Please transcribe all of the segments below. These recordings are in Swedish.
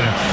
fortsätter nu.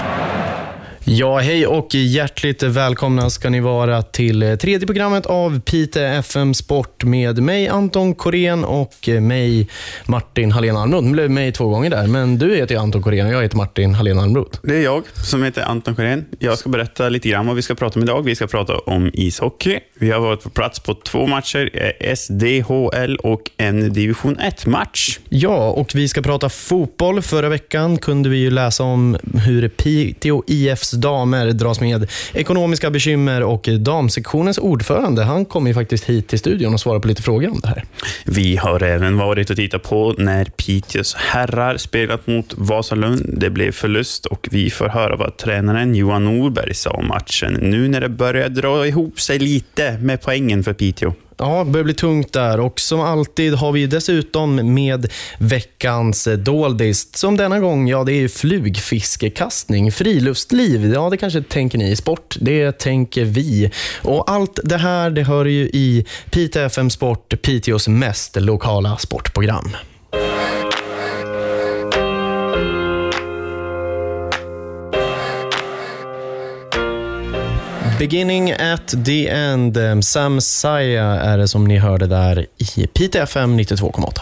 Ja, hej och hjärtligt välkomna ska ni vara till tredje programmet av Pite FM Sport med mig Anton Korén och mig Martin Hallén Almroth. Nu blev mig två gånger där, men du heter Anton Korén och jag heter Martin Hallén Almroth. Det är jag som heter Anton Korén. Jag ska berätta lite grann vad vi ska prata om idag. Vi ska prata om ishockey. Vi har varit på plats på två matcher, eh, SDHL och en division 1-match. Ja, och vi ska prata fotboll. Förra veckan kunde vi ju läsa om hur Piteå IFs damer dras med ekonomiska bekymmer och damsektionens ordförande, han kom ju faktiskt hit till studion och svarade på lite frågor om det här. Vi har även varit och tittat på när Piteås herrar spelat mot Vasalund. Det blev förlust och vi får höra vad tränaren Johan Norberg sa om matchen nu när det börjar dra ihop sig lite med poängen för Piteå. Ja, det börjar bli tungt där och som alltid har vi dessutom med veckans doldis, som denna gång, ja det är flugfiskekastning, friluftsliv, ja det kanske tänker ni, sport, det tänker vi. Och allt det här, det hör ju i Piteå FM Sport, Piteås mest lokala sportprogram. Beginning at the end. Sam Saya är det som ni hörde där i Piteå FM 92,8.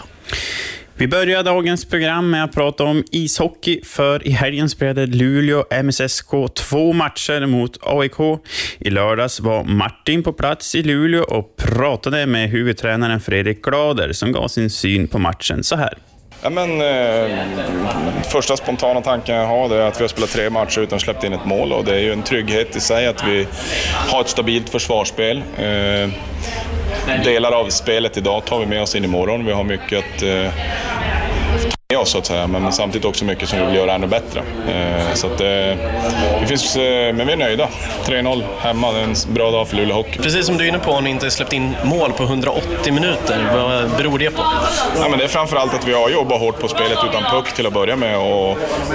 Vi börjar dagens program med att prata om ishockey, för i helgen spelade Luleå MSSK två matcher mot AIK. I lördags var Martin på plats i Luleå och pratade med huvudtränaren Fredrik Glader som gav sin syn på matchen så här. Ja, men, eh, första spontana tanken jag har är att vi har spelat tre matcher utan att släppt in ett mål och det är ju en trygghet i sig att vi har ett stabilt försvarsspel. Eh, delar av spelet idag tar vi med oss in imorgon. Vi har mycket att eh, oss så att säga, men samtidigt också mycket som vi vill göra ännu bättre. Eh, så att, eh, det finns, eh, men vi är nöjda. 3-0 hemma, det är en bra dag för Luleå Hockey. Precis som du är inne på, har ni inte släppt in mål på 180 minuter. Vad beror det på? Ja, men det är framförallt att vi har jobbat hårt på spelet utan puck till att börja med och,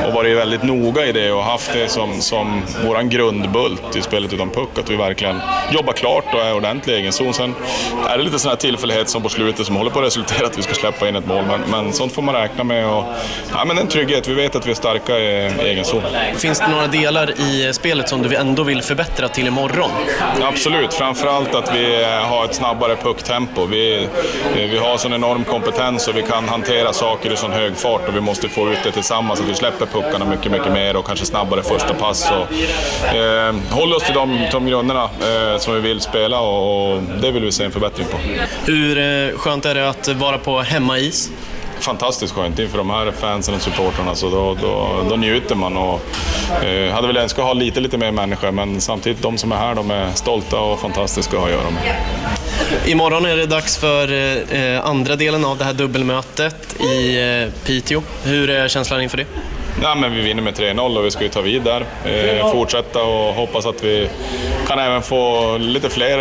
och varit väldigt noga i det och haft det som, som vår grundbult i spelet utan puck. Att vi verkligen jobbar klart och är ordentliga i egen zon. Sen är det lite sån här tillfällighet som på slutet som håller på att resultera att vi ska släppa in ett mål, men, men sånt får man räkna med. Och, ja, men en trygghet, vi vet att vi är starka i, egen zon. Finns det några delar i spelet som du ändå vill förbättra till imorgon? Absolut, framförallt att vi har ett snabbare pucktempo. Vi, vi har sån enorm kompetens och vi kan hantera saker i sån hög fart och vi måste få ut det tillsammans, att vi släpper puckarna mycket, mycket mer och kanske snabbare första pass. Och, eh, håller oss till de, de grunderna eh, som vi vill spela och, och, det vill vi se en förbättring på. Hur eh, skönt är det att vara på hemmais? Fantastiskt skönt inför de här fansen och supportrarna. Så då, då, då njuter man. Och, eh, hade väl önskat ha lite, lite mer människor, men samtidigt de som är här de är stolta och fantastiska att ha att göra med. Imorgon är det dags för eh, andra delen av det här dubbelmötet i eh, Piteå. Hur är känslan inför det? Ja, men vi vinner med 3-0 och vi ska ju ta vid där. Eh, fortsätta och hoppas att vi kan även få lite fler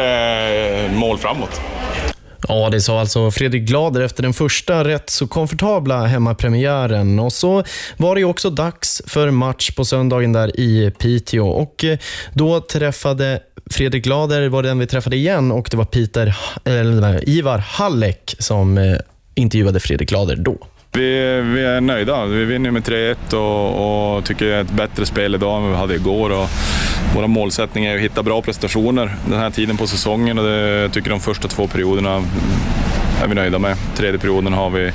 eh, mål framåt. Ja, det sa alltså Fredrik Glader efter den första rätt så komfortabla hemmapremiären. Och så var det också dags för match på söndagen där i Piteå. Och eh, då träffade Fredrik Glader var den vi träffade igen och det var Peter, eller, Ivar Hallek som eh, intervjuade Fredrik Glader då. Vi, vi, är nöjda. Vi vinner med 3-1 och, och tycker det är ett bättre spel idag än vi hade igår. Och våra målsättning är att hitta bra prestationer den här tiden på säsongen och det jag tycker de första två perioderna är vi nöjda med. Tredje perioden har vi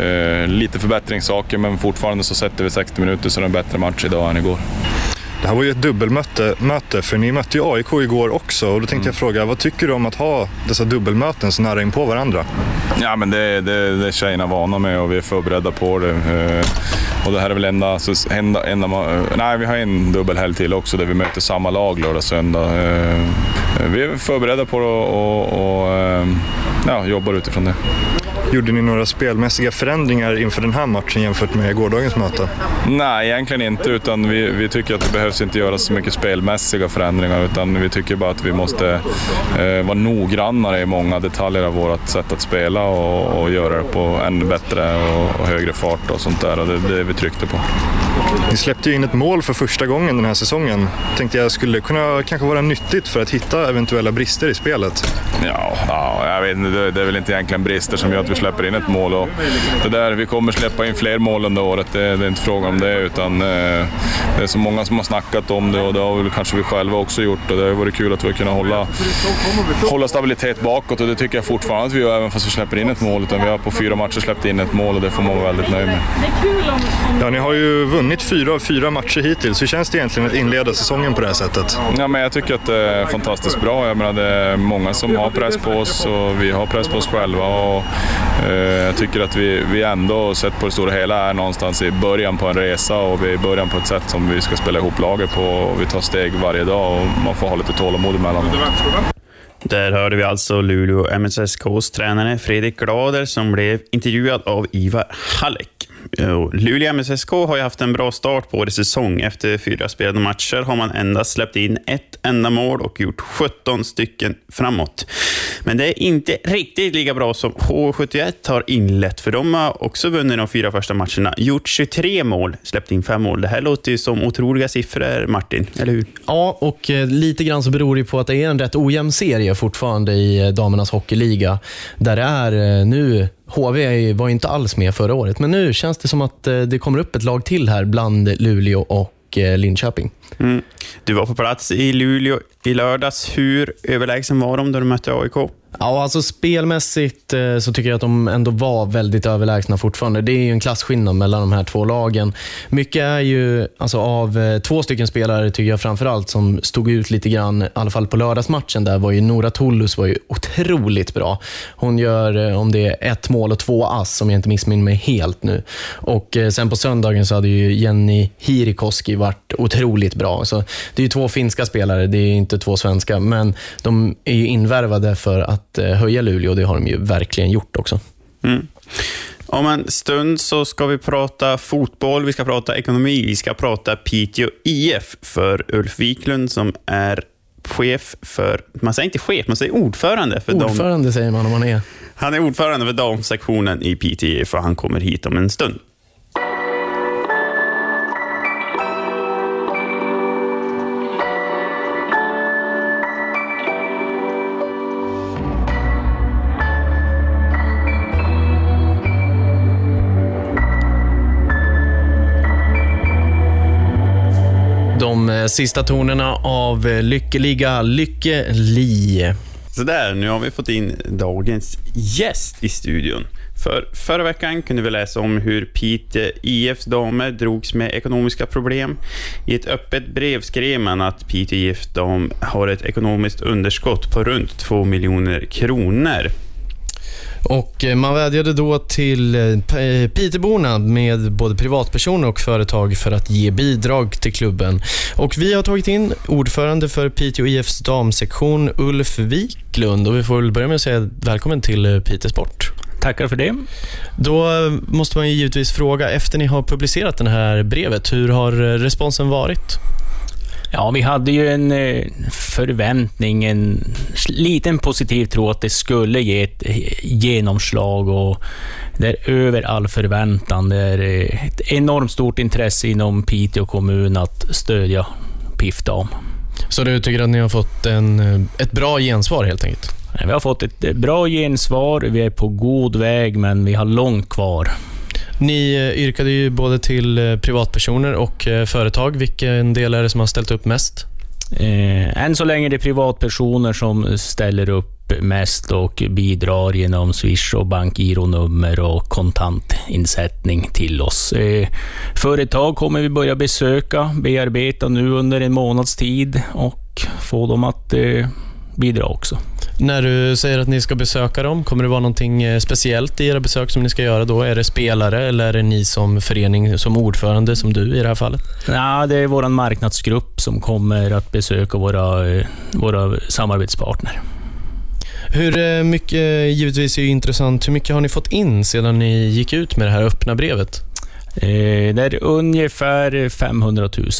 eh, lite förbättringssaker men fortfarande så sätter vi 60 minuter så det är en bättre match idag än igår. Det här var ju ett dubbelmöte, möte, för ni mötte ju AIK igår också. Och då tänkte mm. jag fråga, vad tycker du om att ha dessa dubbelmöten så nära in på varandra? Ja, men det, det, det är tjejerna vana med och vi är förberedda på det. Och det här är väl enda... Enda, enda nej, vi har en dubbelhelg till också där vi möter samma lag lördag och söndag. Vi är förberedda på det och, och, och ja, jobbar utifrån det. Gjorde ni några spelmässiga förändringar inför den här matchen jämfört med gårdagens möte? Nej, egentligen inte. Utan vi, vi tycker att det behövs inte göra så mycket spelmässiga förändringar. Utan vi tycker bara att vi måste eh, vara noggrannare i många detaljer av vårt sätt att spela och, och göra det på ännu bättre och, och, högre fart och sånt där. Och det är det vi tryckte på. Ni släppte ju in ett mål för första gången den här säsongen. Tänkte jag skulle kunna kanske vara nyttigt för att hitta eventuella brister i spelet. Ja, ja jag vet inte. Det, är väl inte egentligen brister som gör att vi släpper in ett mål. Och det där, vi kommer släppa in fler mål under året, det, det är inte frågan om det. Utan, eh, det är så många som har snackat om det och det har väl kanske vi själva också gjort. Och det har varit kul att vi har kunnat hålla, hålla stabilitet bakåt och det tycker jag fortfarande att vi gör, även fast vi släpper in ett mål. Utan vi har på fyra matcher släppt in ett mål och det får man vara väldigt nöjd med. Ja, ni har ju vunnit fyra av fyra matcher hittills. Hur känns det egentligen att inleda säsongen på det här sättet? Ja, men jag tycker att det är fantastiskt bra. Jag menar, det är många som har press på oss och vi har press på oss själva. Och, eh, jag tycker att vi, vi ändå, sett på det stora hela, är någonstans i början på en resa och vi är i början på ett sätt som vi ska spela ihop laget på. Och vi tar steg varje dag och man får ha lite tålamod emellanåt. Där hörde vi alltså Luleå MSSKs tränare Fredrik Glader som blev intervjuad av Ivar Halleck. Eh, Luleå MSSK har ju haft en bra start på årets säsong. Efter fyra spelade matcher har man endast släppt in ett enda mål och gjort 17 stycken framåt. Men det är inte riktigt lika bra som H71 har inlett, för de har också vunnit de fyra första matcherna. Gjort 23 mål, släppt in fem mål. Det här låter ju som otroliga siffror, Martin, eller hur? Ja, och eh, lite grann så beror det på att det är en rätt ojämn serie fortfarande i eh, damernas hockeyliga. Där det är nu HV var inte alls med förra året, men nu känns det som att eh, det kommer upp ett lag till här bland Luleå och eh, Linköping. Mm. Du var på plats i Luleå i lördags. Hur överlägsen var de då du mötte AIK? Ja, alltså spelmässigt eh, så tycker jag att de ändå var väldigt överlägsna fortfarande. Det är ju en klasskillnad mellan de här två lagen. Mycket är ju alltså av eh, två stycken spelare, tycker jag framförallt, som stod ut lite grann, i alla fall på lördagsmatchen, där var ju Nora Tullus var ju otroligt bra. Hon gör, eh, om det är ett mål och två ass, om jag inte missminner mig helt nu. Och sen på söndagen så hade ju Jenny Hirikoski varit otroligt bra. Så det är ju två finska spelare, det är inte två svenska, men de är ju invärvade för att att eh, höja Luleå och det har de ju verkligen gjort också. Mm. Om en stund så ska vi prata fotboll, vi ska prata ekonomi, vi ska prata Piteå IF för Ulf Wiklund som är chef för, man säger inte chef, man säger ordförande. För ordförande dam, säger man om man är. Han är ordförande för damsektionen i Piteå IF och han kommer hit om en stund. De eh, sista tonerna av eh, Lyckeliga Lykke Li. Sådär, nu har vi fått in dagens gäst i studion. För förra veckan kunde vi läsa om hur Pite IFs damer drogs med ekonomiska problem. I ett öppet brev skrev man att Pite IF dam har ett ekonomiskt underskott på runt 2 miljoner kronor. Och eh, man vädjade då till eh, Piteborna med både privatpersoner och företag för att ge bidrag till klubben. Och vi har tagit in ordförande för Piteå IFs damsektion, Ulf Wiklund. Och vi får väl börja med att säga välkommen till eh, Piteå Sport. Tackar för det. Då måste man givetvis fråga, efter ni har publicerat det här brevet, hur har responsen varit? Ja, vi hade ju en eh, förväntning, en liten positiv tro att det skulle ge ett genomslag och det är över all förväntan. Det är eh, ett enormt stort intresse inom Piteå kommun att stödja PIF Dam. Så du tycker att ni har fått en, eh, ett bra gensvar helt enkelt? Vi har fått ett bra gensvar, vi är på god väg, men vi har långt kvar. Ni eh, yrkade ju både till eh, privatpersoner och eh, företag. Vilken del är det som har ställt upp mest? än så länge är det privatpersoner som ställer upp mest och bidrar genom Swish och bankgironummer och kontantinsättning till oss. företag kommer vi börja besöka, bearbeta nu under en månads tid och få dem att bidra också. När du säger att ni ska besöka dem, kommer det vara någonting eh, speciellt i era besök som ni ska göra då? Är det spelare eller är det ni som förening, som ordförande, som du i det här fallet? Ja, det är vår marknadsgrupp som kommer att besöka våra, eh, våra samarbetspartner. Hur eh, mycket, givetvis är det intressant, hur mycket har ni fått in sedan ni gick ut med det här öppna brevet? Det är ungefär 500 000.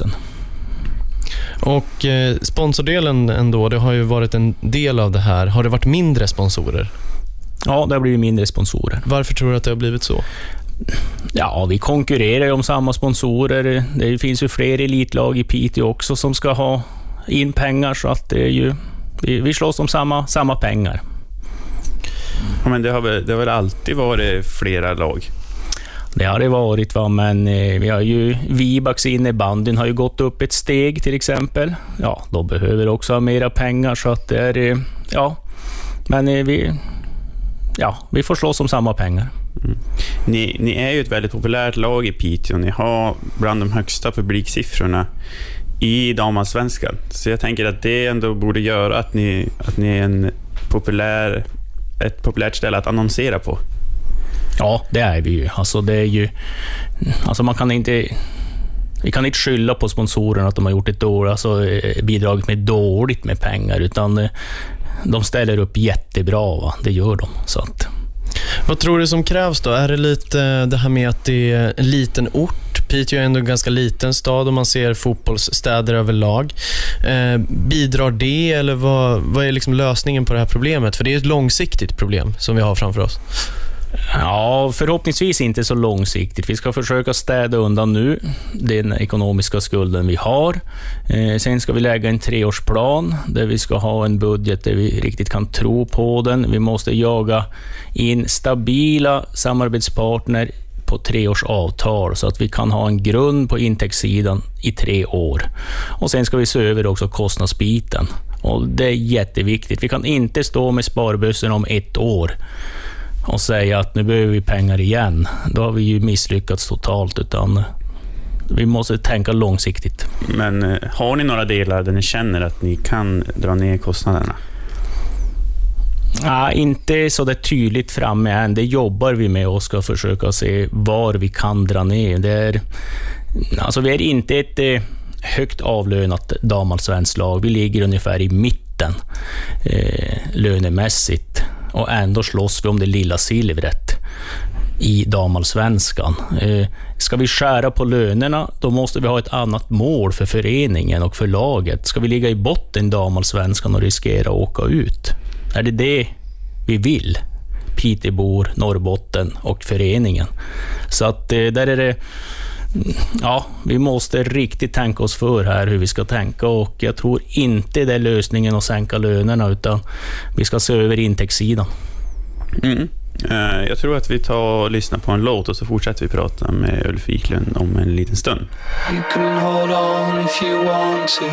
Och eh, sponsordelen ändå, det har ju varit en del av det här. Har det varit mindre sponsorer? Ja, det har blivit mindre sponsorer. Varför tror du att det har blivit så? Ja, vi konkurrerar ju om samma sponsorer. Det finns ju fler elitlag i Piteå också som ska ha in pengar, så att det är ju vi, vi slåss om samma, samma pengar. Ja, men det har, väl, det har väl alltid varit flera lag? Det har det varit, va? men eh, vi har ju Vibax innebandyn har ju gått upp ett steg till exempel. Ja, de behöver också ha mera pengar, så att det är... eh, Ja, men eh, vi... Ja, vi får slåss om samma pengar. Mm. Ni, ni är ju ett väldigt populärt lag i Piteå. Ni har bland de högsta publiksiffrorna i damallsvenskan. Så jag tänker att det ändå borde göra att ni, att ni är en populär, ett populärt ställe att annonsera på. Ja, det är vi ju. Alltså, det är ju... Alltså, man kan inte... Vi kan inte skylla på sponsorerna att de har gjort ett dåligt, alltså, eh, bidragit med dåligt med pengar, utan eh, de ställer upp jättebra. Va? Det gör de. Så att, Vad tror du som krävs då? Är det lite eh, det här med att det är en liten ort? Piteå är ändå en ganska liten stad om man ser fotbollsstäder överlag. Eh, bidrar det eller vad, vad är liksom lösningen på det här problemet? För det är ett långsiktigt problem som vi har framför oss. Ja, förhoppningsvis inte så långsiktigt. Vi ska försöka städa undan nu den ekonomiska skulden vi har. Eh, sen ska vi lägga en treårsplan där vi ska ha en budget där vi riktigt kan tro på den. Vi måste jaga in stabila samarbetspartner på treårsavtal så att vi kan ha en grund på intäktssidan i tre år. Och Sen ska vi se över också kostnadsbiten. Och Det är jätteviktigt. Vi kan inte stå med sparbössorna om ett år och säga att nu behöver vi pengar igen. Då har vi ju misslyckats totalt. utan Vi måste tänka långsiktigt. Men eh, har ni några delar där ni känner att ni kan dra ner kostnaderna? Ja, inte så där tydligt framme än. Det jobbar vi med och ska försöka se var vi kan dra ner. Det är, alltså vi är inte ett eh, högt avlönat damallsvenskt lag. Vi ligger ungefär i mitten eh, lönemässigt och ändå slåss vi om det lilla silvret i damallsvenskan. Eh, ska vi skära på lönerna, då måste vi ha ett annat mål för föreningen och för laget. Ska vi ligga i botten i damallsvenskan och riskera att åka ut? Är det det vi vill? Piteåbor, Norrbotten och föreningen. Så att eh, där är det... Ja, vi måste riktigt tänka oss för här hur vi ska tänka och jag tror inte det är lösningen att sänka lönerna utan vi ska se över intäktssidan. Mm. Eh, Jag tror att vi tar och lyssnar på en låt och så fortsätter vi prata med Ulf Wiklund om en liten stund. You can hold on if you want to,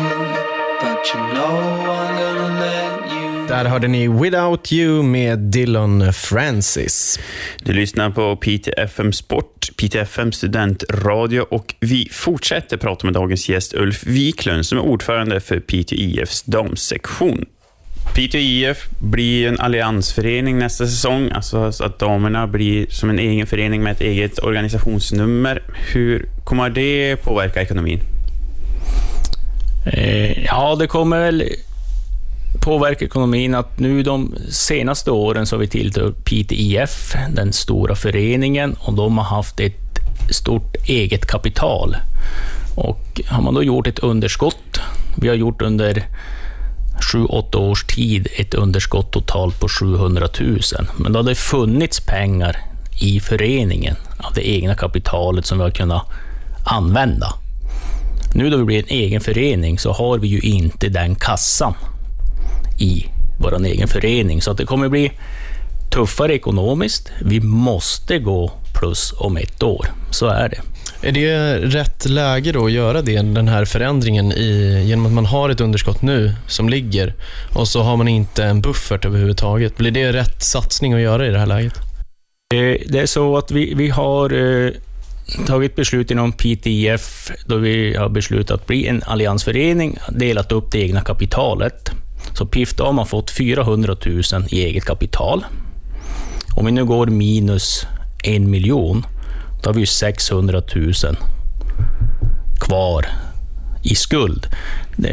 but you know I'm gonna let you. Där hörde ni Without You med Dylan Francis. Du lyssnar på Piteå FM Sport, Piteå FM studentradio och vi fortsätter prata med dagens gäst Ulf Wiklund som är ordförande för Piteå IFs damsektion. Piteå IF blir en alliansförening nästa säsong, alltså så att damerna blir som en egen förening med ett eget organisationsnummer. Hur kommer det påverka ekonomin? Eh, ja, det kommer väl påverka ekonomin att nu de senaste åren så har vi tillhört Piteå IF, den stora föreningen, och de har haft ett stort eget kapital. Och har man då gjort ett underskott, vi har gjort under sju, åtta års tid ett underskott totalt på 700 000. Men då har det funnits pengar i föreningen av det egna kapitalet som vi har kunnat använda. Nu då vi blir en egen förening så har vi ju inte den kassan i vår egen förening, så att det kommer bli tuffare ekonomiskt. Vi måste gå plus om ett år. Så är det. Är det rätt läge då att göra det, den här förändringen i, genom att man har ett underskott nu som ligger och så har man inte en buffert överhuvudtaget? Blir det rätt satsning att göra i det här läget? Eh, Det är så att vi, vi har eh, tagit beslut inom PTIF då vi har beslutat att bli en alliansförening, delat upp det egna kapitalet. Så PIF har man fått 400 000 i eget kapital. Om vi nu går minus en miljon, då har vi 600 000 kvar i skuld.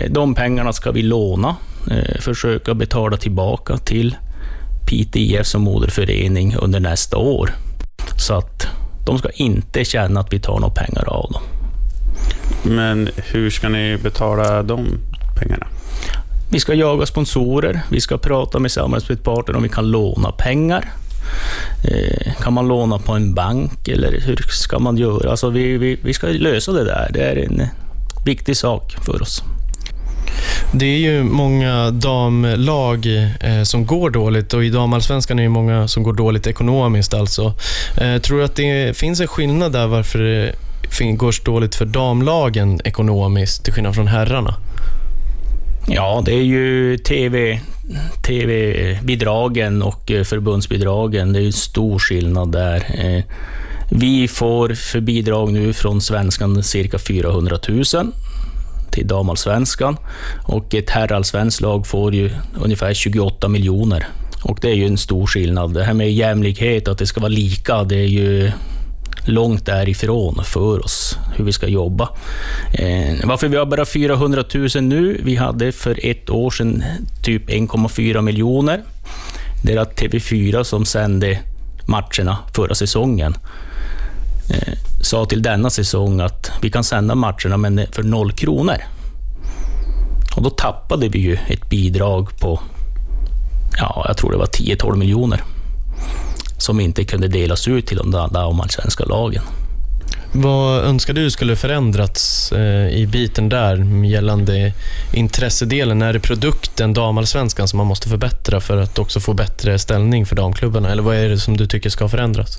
De pengarna ska vi låna, eh, försöka betala tillbaka till PTIF som moderförening under nästa år. Så att de ska inte känna att vi tar några pengar av dem. Men hur ska ni betala de pengarna? Vi ska jaga sponsorer, vi ska prata med samarbetspartner om vi kan låna pengar. Eh, kan man låna på en bank eller hur ska man göra? Alltså vi, vi, vi ska lösa det där. Det är en viktig sak för oss. Det är ju många damlag eh, som går dåligt och i damallsvenskan är det många som går dåligt ekonomiskt. Alltså. Eh, tror du att det finns en skillnad där varför det går så dåligt för damlagen ekonomiskt till skillnad från herrarna? Ja, det är ju TV, TV-bidragen och eh, förbundsbidragen. Det är ju stor skillnad där. Eh, vi får för bidrag nu från svenskan cirka 400 000 till damallsvenskan och ett herrallsvenskt lag får ju ungefär 28 miljoner. Och det är ju en stor skillnad. Det här med jämlikhet, att det ska vara lika, det är ju långt därifrån för oss, hur vi ska jobba. Eh, varför vi har bara 400 000 nu? Vi hade för ett år sedan typ 1,4 miljoner. Det är TV4 som sände matcherna förra säsongen eh, sa till denna säsong att vi kan sända matcherna men för noll kronor. Och då tappade vi ju ett bidrag på, ja, jag tror det var 10-12 miljoner som inte kunde delas ut till de damallsvenska lagen. Vad önskar du skulle förändrats eh, i biten där gällande intressedelen? Är det produkten damallsvenskan som man måste förbättra för att också få bättre ställning för damklubbarna? Eller vad är det som du tycker ska förändras?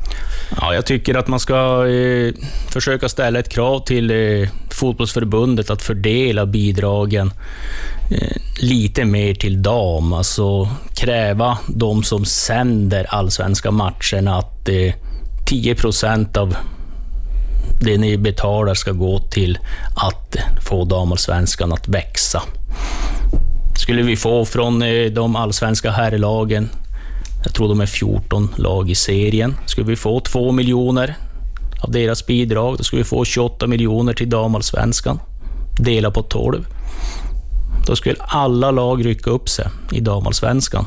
Ja, jag tycker att man ska eh, försöka ställa ett krav till eh, fotbollsförbundet att fördela bidragen eh, lite mer till dam. Alltså kräva de som sänder allsvenska matcherna att 10 eh, procent av det ni betalar ska gå till att få damallsvenskan att växa. Skulle vi få från eh, de allsvenska herrlagen, jag tror de är 14 lag i serien, skulle vi få 2 miljoner av deras bidrag, då skulle vi få 28 miljoner till damallsvenskan. Dela på 12. Då skulle alla lag rycka upp sig i damallsvenskan.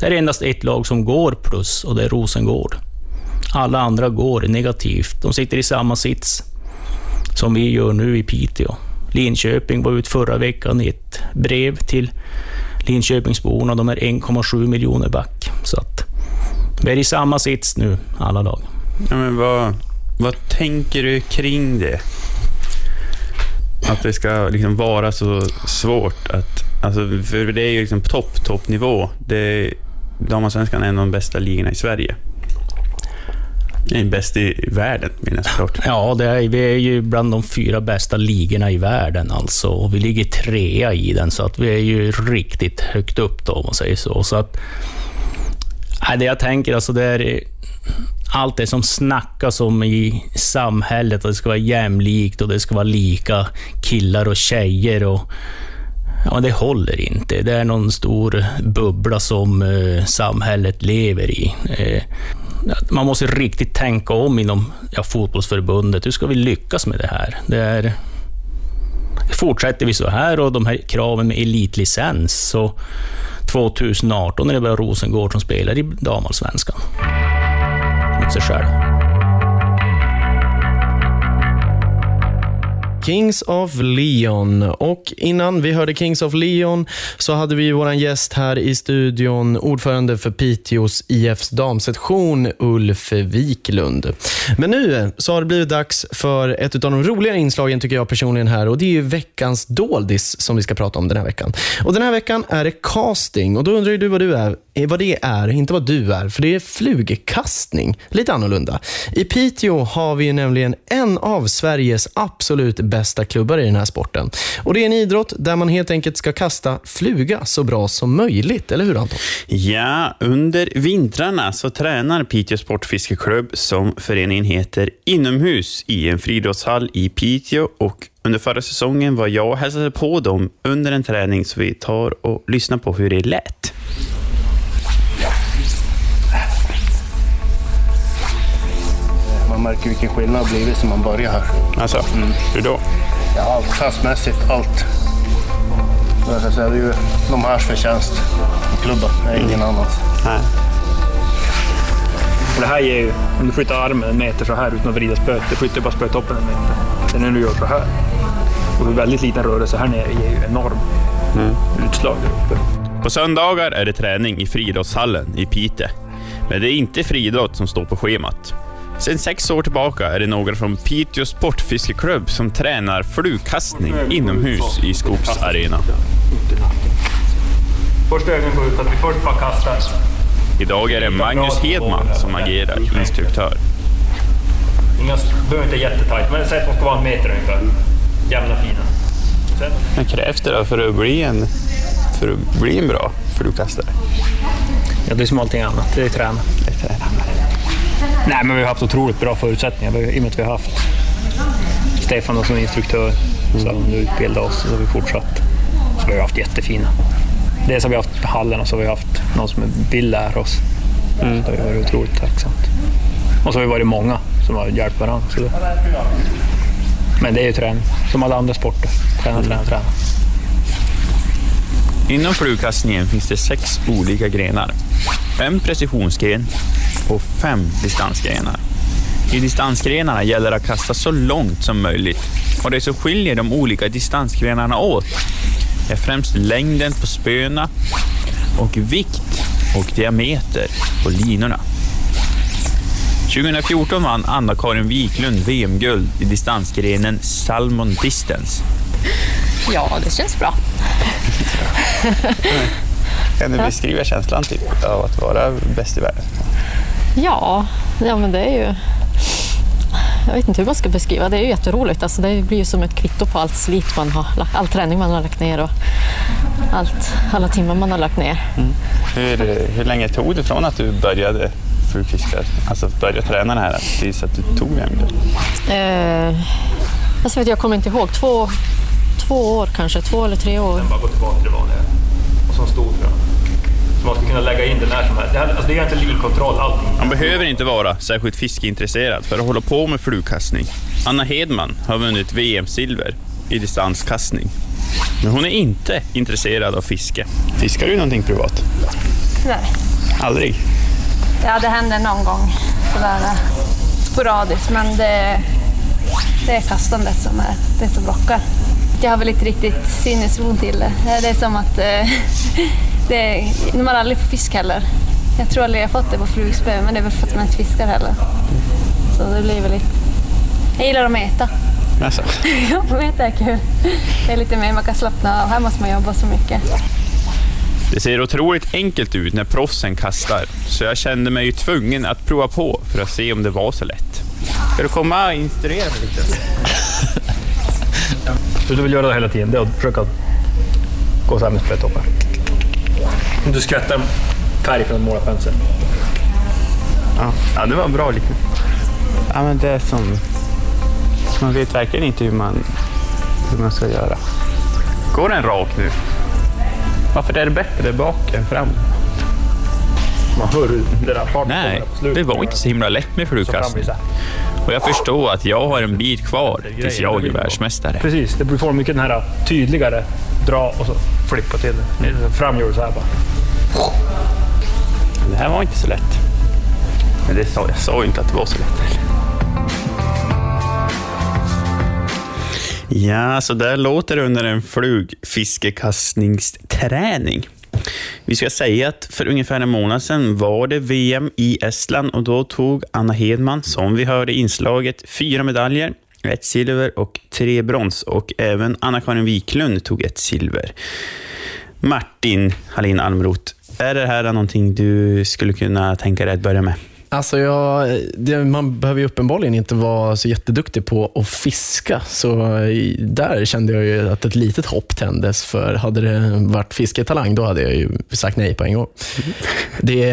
Det är endast ett lag som går plus och det är Rosengård. Alla andra går negativt. De sitter i samma sits som vi gör nu i Piteå. Linköping var ut förra veckan i ett brev till Linköpingsborna. De är 1,7 miljoner back. Så att vi är i samma sits nu, alla lag. Ja, men vad, vad tänker du kring det? Att det ska liksom vara så svårt att... Alltså, för det är ju liksom topp, toppnivå. Damallsvenskan är en av de bästa ligorna i Sverige. Ni är bäst i världen, menar jag såklart. Ja, det är, vi är ju bland de fyra bästa ligorna i världen alltså. Och vi ligger trea i den, så att vi är ju riktigt högt upp då, om man säger så. så att, nej, det jag tänker, alltså det är allt det som snackas om i samhället, att det ska vara jämlikt och det ska vara lika killar och tjejer. Och, ja, det håller inte. Det är någon stor bubbla som eh, samhället lever i. Eh, man måste riktigt tänka om inom ja, fotbollsförbundet. Hur ska vi lyckas med det här? Det är, fortsätter vi så här och de här kraven med elitlicens, så 2018 är det bara Rosengård som spelar i damallsvenskan. Mot sig själv. Kings of Leon. Och innan vi hörde Kings of Leon så hade vi vår gäst här i studion, ordförande för Piteås IFs damsektion, Ulf Wiklund. Men nu så har det blivit dags för ett av de roligare inslagen tycker jag personligen här och det är ju veckans doldis som vi ska prata om den här veckan. Och Den här veckan är det casting och då undrar du vad du är eh, vad det är, inte vad du är, för det är flugkastning. Lite annorlunda. I Piteå har vi nämligen en av Sveriges absolut bästa klubbar i den här sporten. Och Det är en idrott där man helt enkelt ska kasta fluga så bra som möjligt, eller hur Anton? Ja, under vintrarna så tränar Piteå Sportfiskeklubb, som föreningen heter, inomhus i en friidrottshall i Piteå och under förra säsongen var jag och hälsade på dem under en träning, så vi tar och lyssnar på hur det lät. Märker vilken skillnad det blivit sen man börjar här. Alltså, mm. hur då? Ja, klassmässigt, allt. Jag säga, det är ju de här förtjänst klubben, det är ingen mm. annans. Nej. Och det här ger ju, om du flyttar armen en meter så här utan att vrida spöet, du flyttar bara spötoppen en meter. Sen när du gör så här, och en väldigt liten rörelse här nere ger ju enorm mm. utslag där uppe. På söndagar är det träning i friidrottshallen i Pite. Men det är inte friidrott som står på schemat. Sedan sex år tillbaka är det några från Piteå Sportfiskeklubb som tränar flugkastning inomhus i Skogsarena. Första övningen går ut att vi först bara kastar. Idag är det Magnus Hedman som agerar instruktör. Inga, behöver inte jättetajt, men säg att de ska vara en meter ungefär. Jämna fina. Sen, Vad krävs det då för att bli en, för att bli en bra flugkastare? ja, det är som allting annat, det är träna. Nej, men vi har haft otroligt bra förutsättningar i och med att vi har haft Stefan som instruktör. Så har han nu utbildat oss och så har vi fortsatt. Så vi har haft jättefina. Dels har vi haft hallen och så har vi haft någon som vill lära oss. Så det har varit otroligt tacksamt. Och så har vi varit många som har hjälpt varandra. Så det... Men det är ju träning, som alla andra sporter. Träna, träna, träna. Inom flugkastningen finns det sex olika grenar. En precisionsgren och fem distansgrenar. I distansgrenarna gäller det att kasta så långt som möjligt och det som skiljer de olika distansgrenarna åt är främst längden på spöna och vikt och diameter på linorna. 2014 vann Anna-Karin Wiklund VM-guld i distansgrenen Salmon Distance. Ja, det känns bra. Kan du beskriva känslan typ, av att vara bäst i världen? Ja, ja men det är ju... Jag vet inte hur man ska beskriva det. är ju jätteroligt. Alltså, det blir ju som ett kvitto på allt slit man har lagt, all träning man har lagt ner och allt, alla timmar man har lagt ner. Hur, hur länge tog det från att du började flugfiska, alltså började träna det här tills att du tog VM-guld? Eh, alltså, vet jag kommer inte ihåg. Två, två år kanske, två eller tre år. Sen bara gå tillbaka till det vanliga. Och så en stor kunna lägga in det när som helst. Det, här, alltså det är inte linkontroll allting. Man behöver inte vara särskilt fiskeintresserad för att hålla på med flugkastning. Anna Hedman har vunnit VM-silver i distanskastning. Men hon är inte intresserad av fiske. Fiskar du någonting privat? Nej. Aldrig? Ja, det händer någon gång sådär eh, sporadiskt, men det, det är kastandet som är det som lockar. Jag har väl inte riktigt sinnesron till det. Det är som att eh, det är, man har aldrig får fisk heller. Jag tror aldrig jag har fått det på flugspö, men det är väl för att man inte fiskar heller. Så det blir väl lite... Jag gillar att meta. Alltså. Ja, meta är kul. Det är lite mer, man kan slappna av. Här måste man jobba så mycket. Det ser otroligt enkelt ut när proffsen kastar, så jag kände mig ju tvungen att prova på för att se om det var så lätt. Ska du komma och instruera mig lite? Så du vill göra det hela tiden, det är att försöka gå så här med spötoppen. Du skvätter färg från målarpenseln. Ja. ja, det var bra liknelse. Ja, men det är som... Man vet verkligen inte hur man, hur man ska göra. Går den rak nu? Varför är det bättre bak än fram? Man hör hur det där farten Nej, det var inte så himla lätt med blir flugkastning. Och jag förstår att jag har en bit kvar tills jag är världsmästare. Precis, det får mycket den här tydligare dra och så flippa till. Fram gör du så här bara. Det här var inte så lätt. Men det sa, jag sa ju inte att det var så lätt. Ja, så där låter det under en flugfiskekastningsträning. Vi ska säga att för ungefär en månad sedan var det VM i Estland och då tog Anna Hedman, som vi hörde i inslaget, fyra medaljer. Ett silver och tre brons och även Anna-Karin Wiklund tog ett silver. Martin Hallin Almroth, är det här någonting du skulle kunna tänka dig att börja med? Alltså jag, det, man behöver ju uppenbarligen inte vara så jätteduktig på att fiska. Så där kände jag ju att ett litet hopp tändes. För hade det varit fisketalang, då hade jag ju sagt nej på en gång. Det,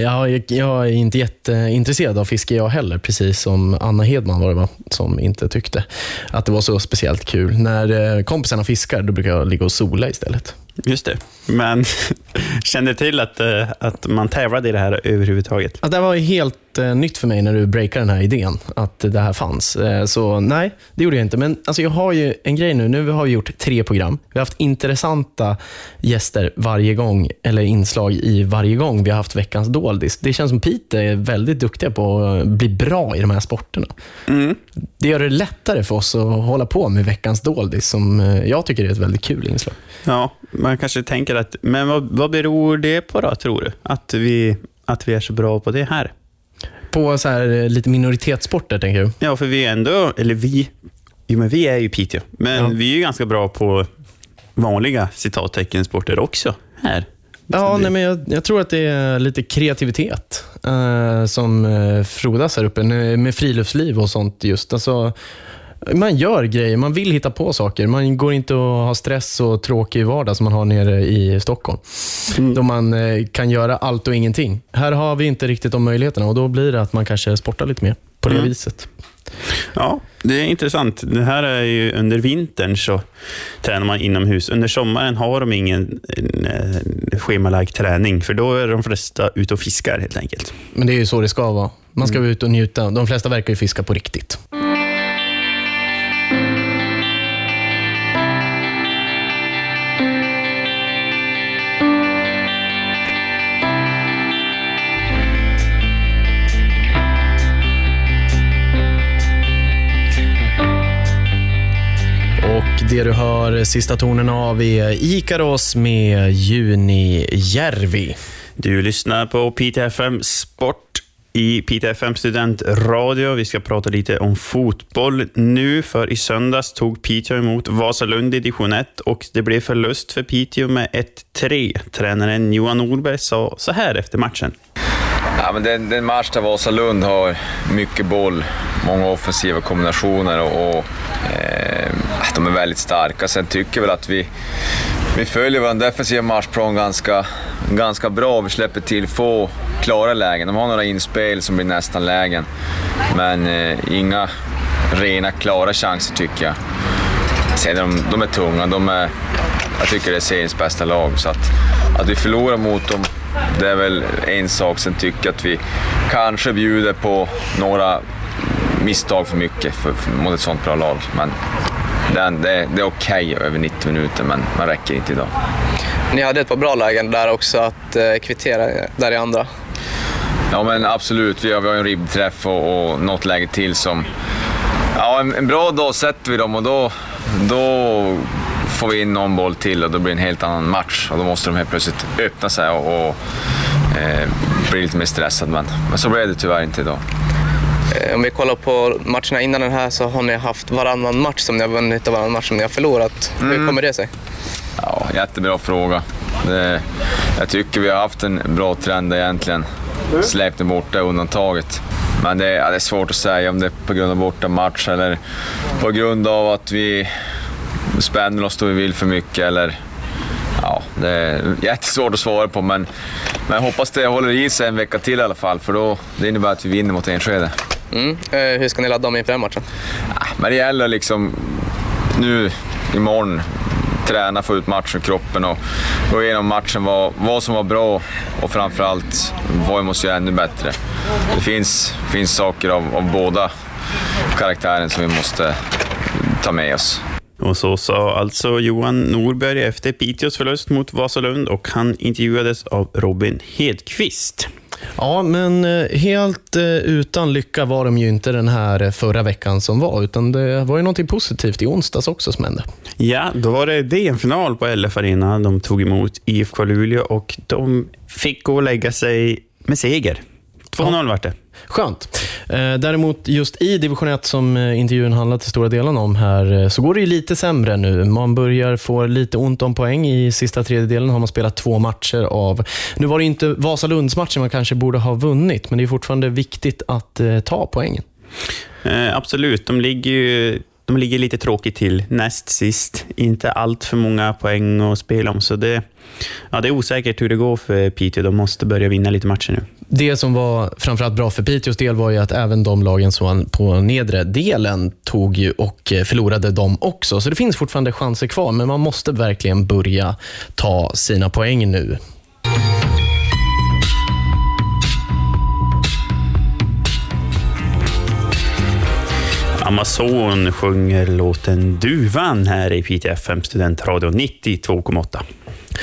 jag, jag är inte jätteintresserad av fiske jag heller, precis som Anna Hedman var det va? som inte tyckte att det var så speciellt kul. När eh, kompisarna fiskar, då brukar jag ligga och sola istället. Just det. Men kände till att, eh, att man tävlade i det här överhuvudtaget? Ja, det var helt eh, nytt för mig när du breakade den här idén, att det här fanns. Eh, så nej, det gjorde jag inte. Men alltså, jag har ju en grej nu. Nu har vi gjort tre program. Vi har haft intressanta gäster varje gång, eller inslag i varje gång vi har haft veckans doldis. Det känns som Pete är väldigt duktiga på att bli bra i de här sporterna. Det gör det lättare för oss att hålla på med veckans doldis, som jag tycker är ett väldigt kul inslag. Ja, man kanske tänker att, men vad, vad beror det på då, tror du? Att vi, att vi är så bra på det här? på så här, eh, lite minoritetssporter, tänker du? Ja, för vi är ändå, eller vi, jo men vi är ju Piteå, men Ja. vi är ju ganska bra på vanliga citattecken-sporter också här. Ja, nej, men jag, jag tror att det är lite kreativitet eh, som eh, frodas här uppe med med friluftsliv och sånt. just. Alltså, man gör grejer, man vill hitta på saker. Man går inte och har stress och tråkig vardag som man har nere i Stockholm. Då man eh, kan göra allt och ingenting. Här har vi inte riktigt de möjligheterna och då blir det att man kanske sportar lite mer på det Mm. viset. Ja, det är intressant. Det här är ju under vintern så tränar man inomhus. Under sommaren har de ingen eh, schemalagd träning, för då är de flesta ute och fiskar helt enkelt. Men det är ju så det ska vara. Man ska ut och njuta. De flesta verkar ju fiska på riktigt. Det du hör sista tonen av är Ikaros med Junijärvi. Du lyssnar på PTFM Sport i PTFM Studentradio. Vi ska prata lite om fotboll nu, för i söndags tog Piteå emot Vasalund i division 1 och det blev förlust för Piteå med 1-3. Tränaren Johan Norberg sa så här efter matchen. Ja, men det, det är en match där Vasalund har mycket boll, många offensiva kombinationer och, och eh, de är väldigt starka. Sen tycker jag väl att vi, vi följer vår defensiva matchplan ganska, ganska bra. Vi släpper till få klara lägen. De har några inspel som blir nästan lägen, men eh, inga rena klara chanser tycker jag. Sen är de, de är tunga. De är, jag tycker det är seriens bästa lag. Så att, att vi förlorar mot dem, det är väl en sak. Sen tycker jag att vi kanske bjuder på några misstag för mycket för, för, mot ett sånt bra lag. Men det, det, det är okej över 90 minuter, men man räcker inte idag. Ni hade ett par bra lägen där också att eh, kvittera där i andra. Ja men absolut, vi har, vi har en ribbträff och, och något läge till som... Ja, en, en bra dag sätter vi dem och då, då får vi in någon boll till och då blir det en helt annan match. Och då måste de helt plötsligt öppna sig och, och eh, bli lite mer stressad. Men, men så blev det tyvärr inte idag. Eh, Om vi kollar på matcherna innan den här så har ni haft varannan match som ni har vunnit och varannan match som ni har förlorat. Hur Mm. kommer det sig? Ja, jättebra fråga. Det, jag tycker vi har haft en bra trend egentligen. Släppt borta undantaget. Men det, ja, det är svårt att säga om det är på grund av borta match eller på grund av att vi spänner oss då vi vill för mycket eller... Ja, det är jättesvårt att svara på men, men jag hoppas det håller i sig en vecka till i alla fall för då, det innebär att vi vinner mot Enskede. Mm. Eh, Hur ska ni ladda om inför den matchen? Men det gäller liksom nu imorgon träna, få ut matchen ur kroppen och gå igenom matchen, vad, vad som var bra och framförallt vad vi måste göra ännu bättre. Det finns, finns saker av, av båda karaktären som vi måste ta med oss. Och så sa alltså Johan Norberg efter Piteås förlust mot Vasalund och han intervjuades av Robin Hedqvist. Ja, men eh, helt eh, utan lycka var de ju inte den här eh, förra veckan som var, utan det var ju någonting positivt i onsdags också som hände. Ja, då var det DM-final på LF Arena. De tog emot IFK Luleå och de fick gå och lägga sig med seger. 2-0 vart det. Skönt. Eh, Däremot just i division 1 som eh, intervjun handlar till stora delen om här, eh, så går det ju lite sämre nu. Man börjar få lite ont om poäng. I sista tredjedelen har man spelat två matcher av... Nu var det inte Vasalundsmatchen man kanske borde ha vunnit, men det är fortfarande viktigt att ta poängen. Eh, absolut, de ligger ju de ligger lite tråkigt till näst sist. Inte allt för många poäng att spela om, så det, ja, det är osäkert hur det går för Piteå. De måste börja vinna lite matcher nu. Det som var framförallt bra för Piteås del var ju att även de lagen som var på nedre delen tog ju och eh, förlorade dem också. Så det finns fortfarande chanser kvar, men man måste verkligen börja ta sina poäng nu. Amazon sjunger låten Duvan här i PTFM Studentradio 92,8.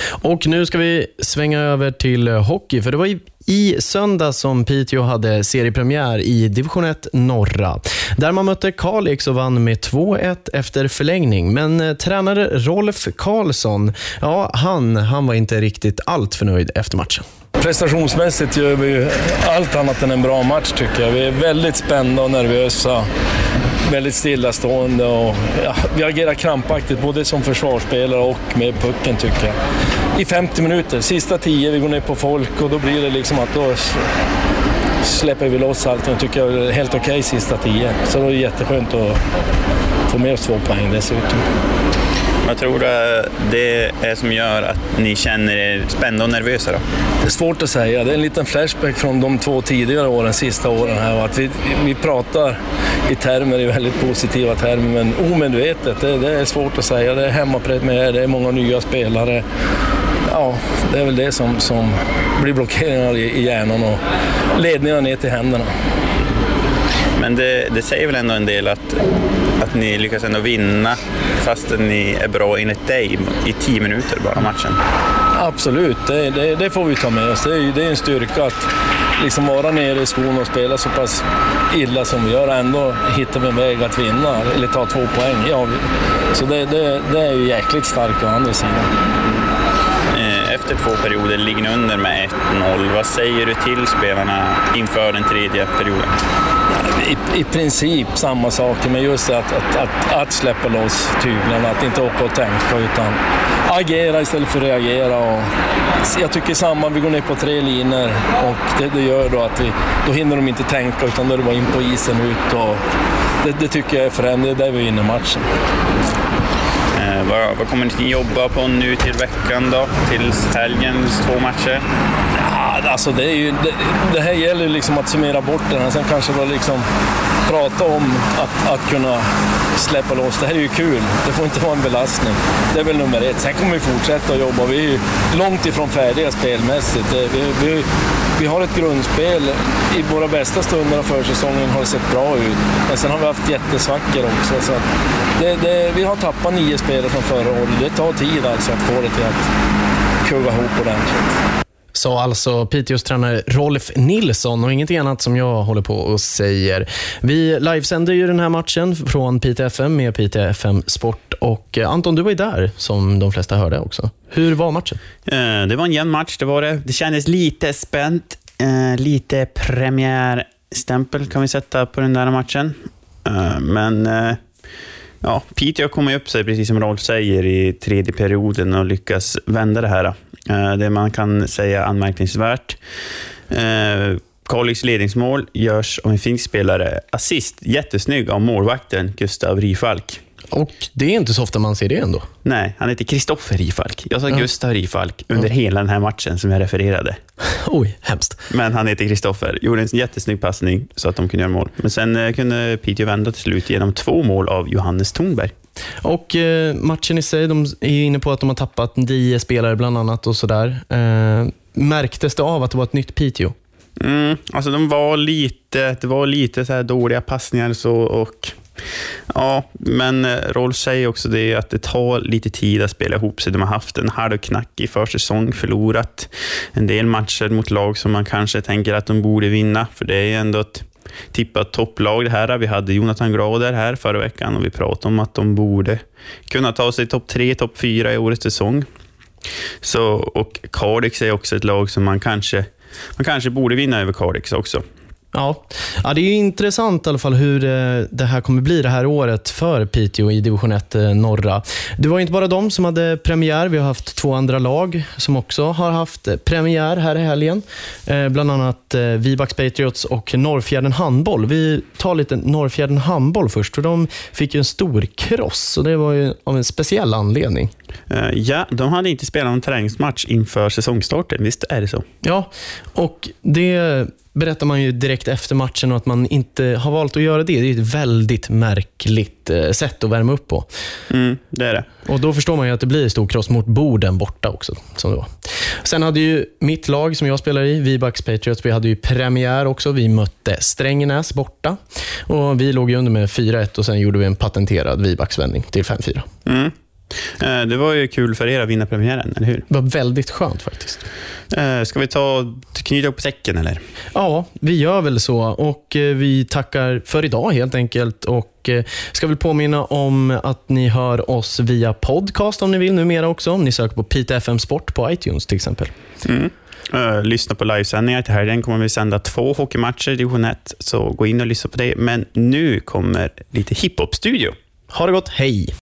Och nu ska vi svänga över till hockey, för det var i, i söndag som Piteå hade seriepremiär i division 1 norra, där man mötte Kalix och vann med 2-1 efter förlängning. Men eh, tränare Rolf Karlsson, ja, han, han var inte riktigt allt för nöjd efter matchen. Prestationsmässigt gör vi ju allt annat än en bra match tycker jag. Vi är väldigt spända och nervösa. Väldigt stillastående och ja, vi agerar krampaktigt både som försvarsspelare och med pucken tycker jag. I 50 minuter, sista 10, vi går ner på folk och då blir det liksom att då släpper vi loss allt och tycker jag är helt okej okay, sista 10. Så det är jätteskönt att få med oss två poäng dessutom. Vad tror du det är som gör att ni känner er spända och nervösa? Då? Det är svårt att säga. Det är en liten flashback från de två tidigare åren, sista åren. här. Att vi, vi pratar i termer, i väldigt positiva termer, men omedvetet, det, det är svårt att säga. Det är hemmapremiär, det är många nya spelare. Ja, det är väl det som, som blir blockeringar i, i hjärnan och ledningar ner till händerna. Men det, det, säger väl ändå en del att, att ni lyckas ändå vinna fastän ni är bra enligt dig i tio minuter bara matchen? Absolut, det, det, det får vi ta med oss. Det är, det är en styrka att liksom vara nere i skon och spela så pass illa som vi gör ändå hittar vi en väg att vinna eller ta två poäng. Ja, så det, det, är ju jäkligt starkt å andra sidan efter två perioder ligger ni under med 1-0. Vad säger du till spelarna inför den tredje perioden? I, i princip samma sak, men just att, att, att, att släppa loss tyglarna, att inte åka och tänka utan agera istället för att reagera. Och jag tycker samma, vi går ner på tre linor och det, det gör då att vi, då hinner de inte tänka utan då är det bara in på isen ut. Och det, det tycker jag är förändring, det är där vi vinner matchen. Eh, vad, vad, kommer ni jobba på nu till veckan då? Till helgens två matcher? Alltså det, är ju, det, det här gäller liksom att summera bort den. Sen kanske bara liksom prata om att, att kunna släppa loss. Det här är ju kul. Det får inte vara en belastning. Det är väl nummer ett. Sen kommer vi fortsätta att jobba. Vi är ju långt ifrån färdiga spelmässigt. Vi, vi, vi har ett grundspel. I våra bästa stunder av försäsongen har det sett bra ut. Men sen har vi haft jättesvackor också. Så det, det, vi har tappat nio spelare från förra året. Det tar tid alltså att få det till att kugga ihop ordentligt sa alltså Piteås tränare Rolf Nilsson och ingenting annat som jag håller på och säger. Vi livesänder ju den här matchen från Piteå FM med Piteå FM Sport och eh, Anton, du var ju där som de flesta hörde också. Hur var matchen? Eh, det var en jämn match, det var det. Det kändes lite spänt, eh, lite premiärstämpel kan vi sätta på den där matchen. Men ja, Piteå kom upp sig, precis som Rolf säger, i tredje perioden och lyckas vända det här. Eh, det man kan säga anmärkningsvärt. Eh, Kalix ledningsmål görs av en finsk spelare. Assist, jättesnygg av målvakten Gustav Rifalk. Och det är inte så ofta man ser det ändå. Nej, han heter Kristoffer Rifalk. Jag sa ja. Gustav Rifalk under ja. hela den här matchen som jag refererade. Oj, hemskt. Men han heter Kristoffer. Gjorde en jättesnygg passning så att de kunde göra mål. Men sen eh, kunde Piteå vända till slut genom två mål av Johannes Thornberg. Och eh, matchen i sig, de är ju inne på att de har tappat nio spelare bland annat och sådär. Eh, märktes det av att det var ett nytt Piteå? Mm, alltså de var lite, det var lite så dåliga passningar så, och Ja, men eh, Rolf säger också det att det tar lite tid att spela ihop sig. De har haft en halvknackig försäsong, förlorat en del matcher mot lag som man kanske tänker att de borde vinna, för det är ändå ett tippat topplag det här. Vi hade Jonathan Grader här förra veckan och vi pratade om att de borde kunna ta sig topp tre, topp fyra i årets säsong. Så, och Cardiff är också ett lag som man kanske, man kanske borde vinna över Kalix också. Ja. ja, det är intressant i alla fall hur eh, det här kommer bli det här året för Piteå i division 1 eh, norra. Det var inte bara de som hade premiär. Vi har haft två andra lag som också har haft premiär här i helgen. Eh, bland annat Vibax Patriots och Norrfjärden Handboll. Vi tar lite Norrfjärden Handboll först. För de fick ju en stor kross och det var ju av en speciell anledning. Ja, de hade inte spelat någon träningsmatch inför säsongstarten. Visst är det så? Ja, och det berättar man ju direkt efter matchen och att man inte har valt att göra det. Det är ett väldigt märkligt eh, sätt att värma upp på. Mm, det är det. Och Då förstår man ju att det blir stor kross mot borden borta också. Som det var. Sen hade ju mitt lag som jag spelar i, Vibax Patriots, vi hade ju premiär också. Vi mötte Strängnäs borta. Och Vi låg under med 4-1 och sen gjorde vi en patenterad Vibax-vändning till 5-4. Mm. Eh, det var ju kul för er att vinna premiären, eller hur? Det var väldigt skönt faktiskt. Eh, ska vi ta knyta upp säcken eller? Ja, vi gör väl så. Och eh, Vi tackar för idag helt enkelt. Och ska väl påminna om att ni hör oss via podcast om ni vill numera också. Om ni söker på Pite FM Sport på iTunes till exempel. Mm. Lyssna på livesändningar till helgen kommer vi sända två hockeymatcher i division 1, så gå in och lyssna på det. Men nu kommer lite hiphop-studio. Ha det gott, hej!